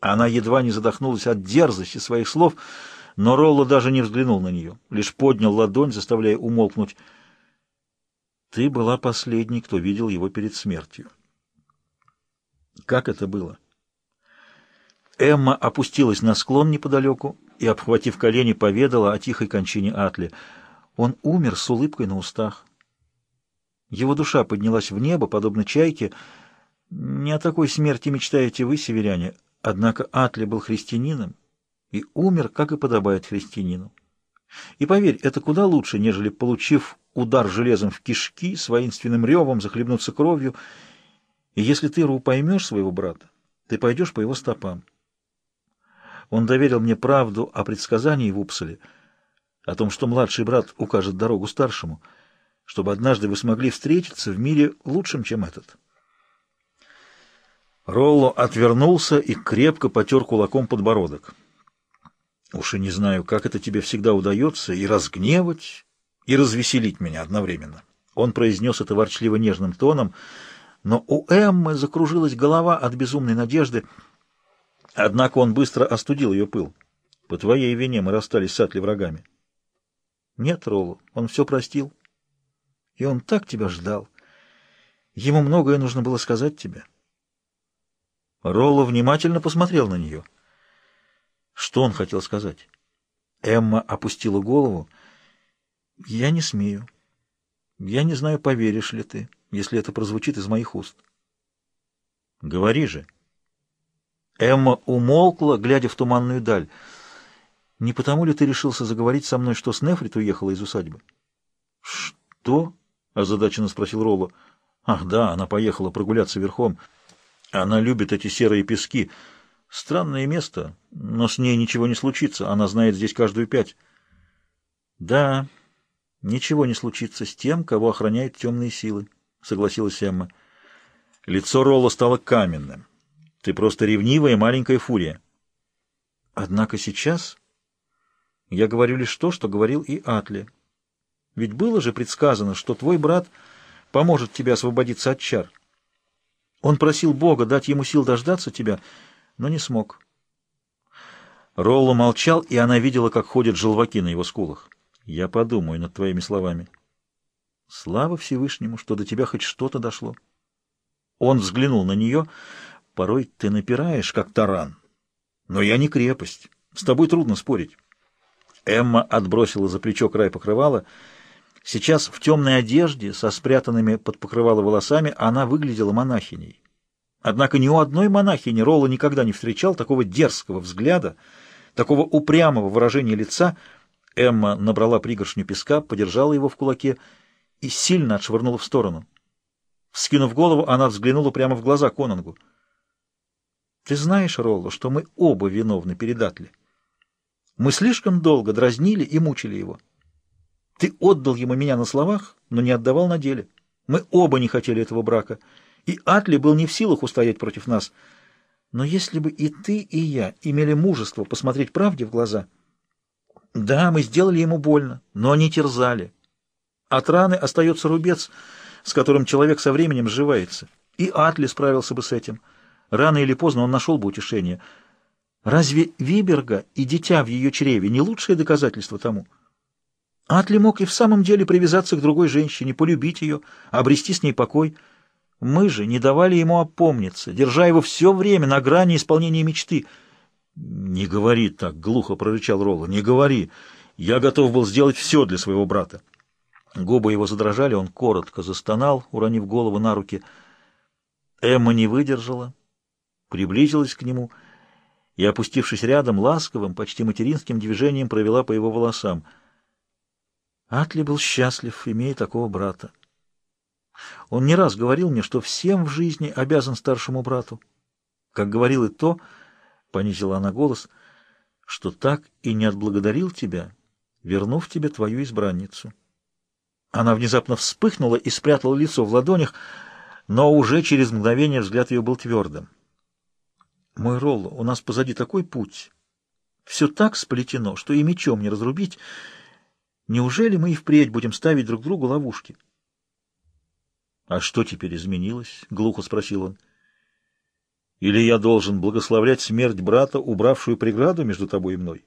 Она едва не задохнулась от дерзости своих слов, но Ролло даже не взглянул на нее, лишь поднял ладонь, заставляя умолкнуть. «Ты была последней, кто видел его перед смертью». «Как это было?» Эмма опустилась на склон неподалеку и, обхватив колени, поведала о тихой кончине Атли. Он умер с улыбкой на устах. Его душа поднялась в небо, подобно чайке. Не о такой смерти мечтаете вы, северяне. Однако Атли был христианином и умер, как и подобает христианину. И поверь, это куда лучше, нежели, получив удар железом в кишки, с воинственным ревом захлебнуться кровью. И если ты, Ру, поймешь своего брата, ты пойдешь по его стопам. Он доверил мне правду о предсказании в Упсале, о том, что младший брат укажет дорогу старшему, чтобы однажды вы смогли встретиться в мире лучшем, чем этот. Ролло отвернулся и крепко потер кулаком подбородок. Уж и не знаю, как это тебе всегда удается и разгневать, и развеселить меня одновременно. Он произнес это ворчливо нежным тоном, но у Эммы закружилась голова от безумной надежды, Однако он быстро остудил ее пыл. По твоей вине мы расстались с Атли врагами. Нет, Роллу, он все простил. И он так тебя ждал. Ему многое нужно было сказать тебе. Ролло внимательно посмотрел на нее. Что он хотел сказать? Эмма опустила голову. Я не смею. Я не знаю, поверишь ли ты, если это прозвучит из моих уст. Говори же. Эмма умолкла, глядя в туманную даль. «Не потому ли ты решился заговорить со мной, что Снефрит уехала из усадьбы?» «Что?» — озадаченно спросил Ролло. «Ах, да, она поехала прогуляться верхом. Она любит эти серые пески. Странное место, но с ней ничего не случится. Она знает здесь каждую пять». «Да, ничего не случится с тем, кого охраняют темные силы», — согласилась Эмма. Лицо Ролло стало каменным. Ты просто ревнивая маленькая фурия. Однако сейчас я говорю лишь то, что говорил и Атли. Ведь было же предсказано, что твой брат поможет тебе освободиться от чар. Он просил Бога дать ему сил дождаться тебя, но не смог. Ролло молчал, и она видела, как ходят желваки на его скулах. Я подумаю над твоими словами. Слава Всевышнему, что до тебя хоть что-то дошло. Он взглянул на нее — Порой ты напираешь, как таран. Но я не крепость. С тобой трудно спорить. Эмма отбросила за плечо край покрывала. Сейчас в темной одежде, со спрятанными под покрывало волосами, она выглядела монахиней. Однако ни у одной монахини Ролла никогда не встречал такого дерзкого взгляда, такого упрямого выражения лица. Эмма набрала пригоршню песка, подержала его в кулаке и сильно отшвырнула в сторону. Скинув голову, она взглянула прямо в глаза Конангу. Ты знаешь, Ролло, что мы оба виновны перед Атли. Мы слишком долго дразнили и мучили его. Ты отдал ему меня на словах, но не отдавал на деле. Мы оба не хотели этого брака, и Атли был не в силах устоять против нас. Но если бы и ты, и я имели мужество посмотреть правде в глаза... Да, мы сделали ему больно, но не терзали. От раны остается рубец, с которым человек со временем сживается. И Атли справился бы с этим — Рано или поздно он нашел бы утешение. Разве Виберга и дитя в ее чреве не лучшее доказательство тому? Атли мог и в самом деле привязаться к другой женщине, полюбить ее, обрести с ней покой. Мы же не давали ему опомниться, держа его все время на грани исполнения мечты. «Не говори так», — глухо прорычал Ролла, — «не говори. Я готов был сделать все для своего брата». Губы его задрожали, он коротко застонал, уронив голову на руки. Эмма не выдержала, приблизилась к нему и, опустившись рядом, ласковым, почти материнским движением провела по его волосам. Атли был счастлив, имея такого брата. Он не раз говорил мне, что всем в жизни обязан старшему брату. Как говорил и то, — понизила она голос, — что так и не отблагодарил тебя, вернув тебе твою избранницу. Она внезапно вспыхнула и спрятала лицо в ладонях, но уже через мгновение взгляд ее был твердым. Мой Ролло, у нас позади такой путь. Все так сплетено, что и мечом не разрубить. Неужели мы и впредь будем ставить друг другу ловушки? — А что теперь изменилось? — глухо спросил он. Или я должен благословлять смерть брата, убравшую преграду между тобой и мной?